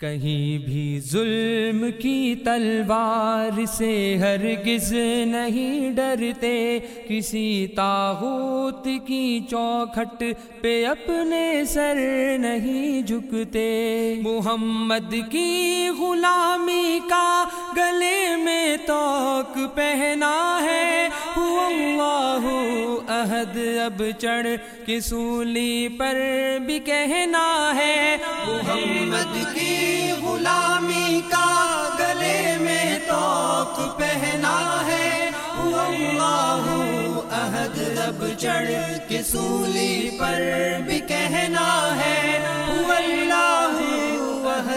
کہیں بھی ظلم کی تلوار سے ہرگز نہیں ڈرتے۔ کسی تاغوت کی چوکھٹ پہ اپنے سر نہیں جھکتے۔ محمد کی غلامی کا گلے میں توک پہنا ہے۔ اللہ عہد اب چڑھ کے سولی پر بھی کہنا ہے۔ محمد کی کہنا ہے اللہ عہد اب چڑھ کے سولی پر بھی کہنا ہے اللہ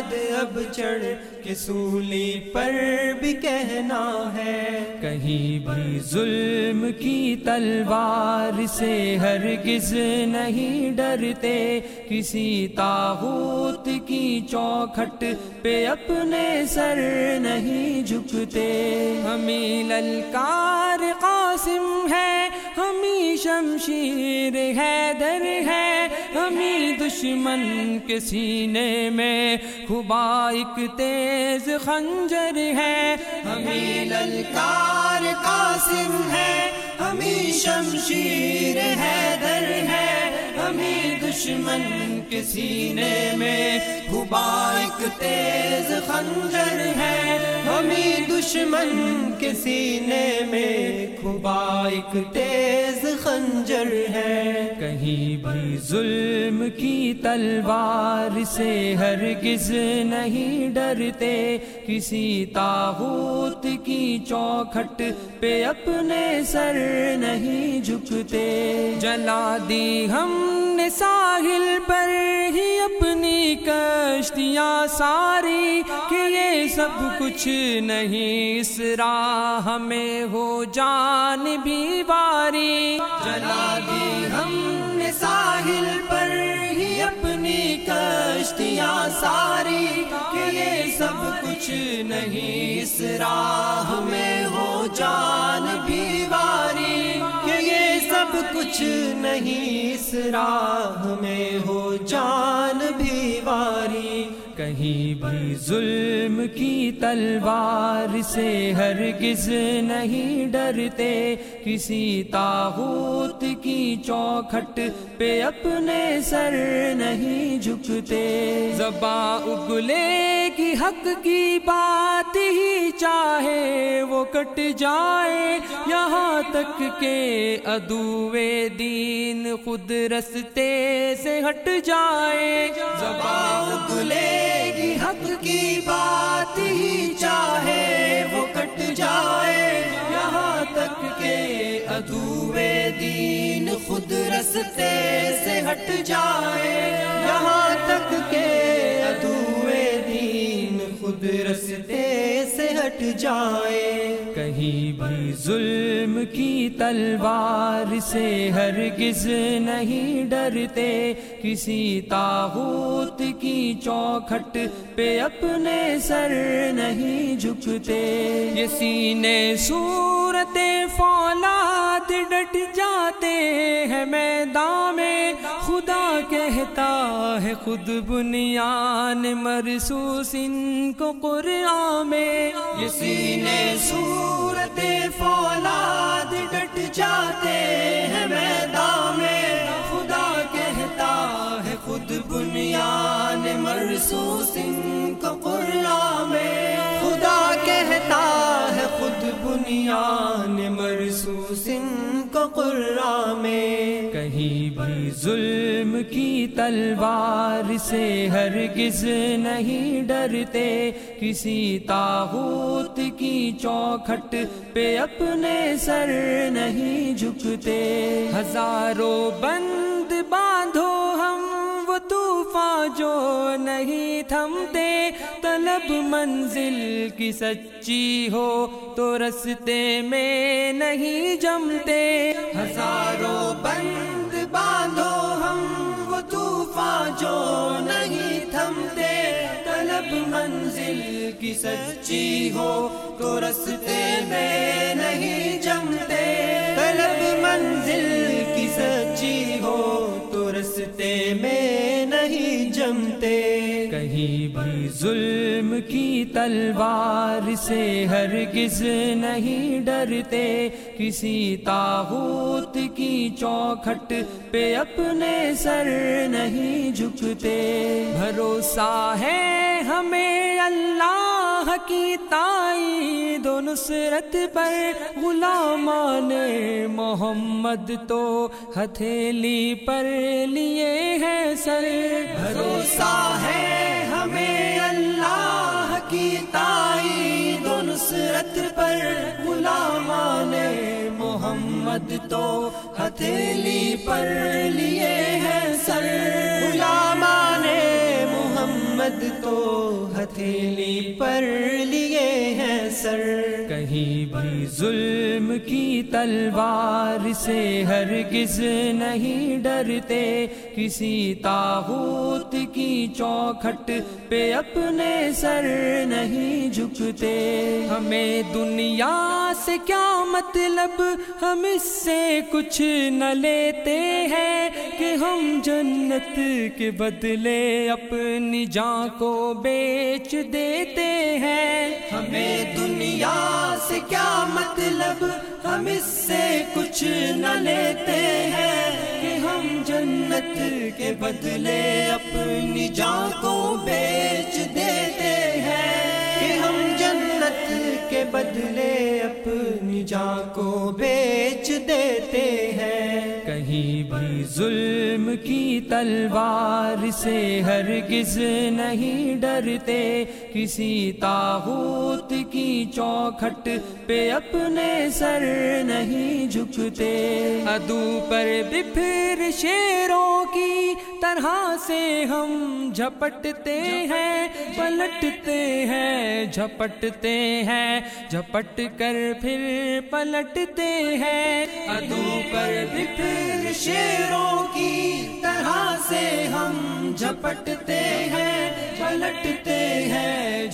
عہد اب چڑھ کے سولی پر بھی کہنا ہے، کہیں بھی ظلم کی تلوار سے ہرگز نہیں ڈرتے۔ کسی تاغوت کی چوکھٹ پہ اپنے سر نہیں جھکتے۔ ہمیں للکار قاسم ہے، ہمیں شمشیر ہے در ہے۔ ہمیں دشمن کے سینے میں خبا ایک تیز خنجر ہے۔ ہمیں للکار قاسم ہے، ہمیں شمشیر ہے در ہے۔ ہمیں دشمن کے سینے میں خبا ایک تیز خنجر ہے۔ دشمن کے سینے میں خبا ایک تیز خنجر ہے۔ کہیں بھی ظلم کی تلوار سے ہرگز نہیں ڈرتے۔ کسی تاغوت کی چوکھٹ پہ اپنے سر نہیں جھکتے۔ جلا دی ہم نے ساحل پر ہی اپنی کشتیاں ساری کہ یہ سب کچھ نہیں اس راہ میں ہو جان بھی باری جلا دی ہم نے ساحل پر ہی اپنی کشتیاں ساری۔ کہ یہ سب کچھ نہیں، اس راہ میں ہو جان بھی باری کہ یہ سب کچھ نہیں، اس راہ میں ہو جان بھی واری۔ کہیں بھی ظلم کی تلوار سے ہرگز نہیں ڈرتے۔ کسی تاغوت کی چوکھٹ پہ اپنے سر نہیں جھکتے۔ زباں اگلے کی حق کی بات ہی چاہے وہ کٹ جائے۔ یہاں تک کہ ادوے دین خود رستے سے ہٹ جائے۔ زباں اگلے کی بات ہی چاہے وہ کٹ جائے یہاں تک کہ ادوے دین خود رستے سے ہٹ جائے یہاں تک کہ ادوے دین خود رستے سے جائے۔ کہیں بھی ظلم کی تلوار سے ہرگز نہیں ڈرتے۔ کسی تاغوت کی چوکھٹ پہ اپنے سر نہیں جھکتے۔ یہ سینے صورت فولاد ڈٹ جاتے ہیں۔ میدان میں خدا کہتا ہے خود بنیان، مرسوس ان کو قرآن میں۔ سینے صورت فولاد ڈٹ جاتے ہیں میدان میں۔ خدا کہتا ہے خود بنیان مرسوس سنگھ کو ظلم کی تلوار سے ہرگز نہیں ڈرتے۔ کسی تاغوت کی چوکھٹ پہ اپنے سر نہیں جھکتے۔ ہزاروں بند باندھو ہم، وہ طوفان جو نہیں تھمتے۔ طلب منزل کی سچی ہو تو رستے میں نہیں جمتے۔ ہزاروں بند باندھو ہم، وہ طوفان جو نہیں تھمتے۔ طلب منزل کی سچی ہو تو رستے میں نہیں جمتے۔ طلب منزل کی سچی ہو تو رستے میں نہیں جمتے۔ بھی ظلم کی تلوار سے ہرگز نہیں ڈرتے۔ کسی تاغوت کی چوکھٹ پہ اپنے سر نہیں جھکتے۔ بھروسہ ہے ہمیں اللہ کی تائی دو نصرت پر۔ غلامان محمد تو ہتھیلی پر لیے ہیں سر۔ بھروسہ ہے محمد تو ہتھیلی پر لیے ہیں سر۔ محمد تو ہتھیلی پر لیے ہیں سر۔ کہیں بھی ظلم کی تلوار سے ہرگز نہیں ڈرتے۔ کسی تاغوت کی چوکھٹ پہ اپنے سر نہیں جھکتے۔ ہمیں دنیا سے کیا مطلب؟ ہم اس سے کچھ نہ لیتے ہیں کہ ہم جنت کے بدلے اپنی جان کو بیچ دیتے ہیں۔ ہمیں دنیا سے کیا مطلب؟ ہم اس سے کچھ نہ لیتے ہیں کہ ہم جنت کے بدلے اپنی جان کو بیچ دیتے ہیں۔ کہ ہم جنت کے بدلے اپنی جان کو بیچ دیتے ہیں۔ کہیں بھی ظلم کی تلوار سے ہرگز نہیں ڈرتے، کسی تاغوت کی چوکھٹ پہ اپنے سر نہیں جھکتے۔ ادو پر بپھر شیروں کی طرح سے ہم جھپٹتے ہیں، پلٹتے ہیں، جھپٹتے ہیں، جھپٹ کر پھر پلٹتے ہیں۔ ادو پر بپھر شیروں کی طرح سے ہم جھپٹتے ہیں پلٹتے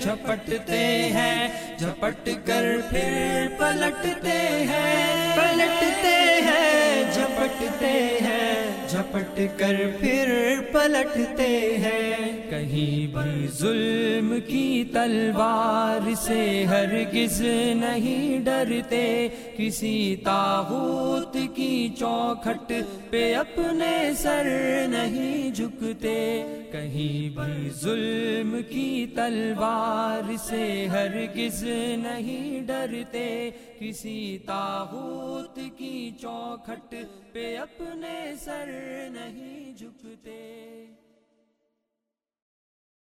جھپٹتے ہیں، جھپٹ کر پھر پلٹتے ہیں۔ پلٹتے ہیں، جھپٹتے ہیں، جھپٹ کر پھر پلٹتے ہیں۔ کہیں بھی ظلم کی تلوار سے ہرگز نہیں ڈرتے۔ کسی تاغوت کی چوکھٹ پہ اپنے سر نہیں جھکتے۔ کہیں بھی ظلم کی تلوار سے ہرگز نہیں ڈرتے۔ کسی تاغوت کی چوکھٹ پہ اپنے سر نہیں جھکتے۔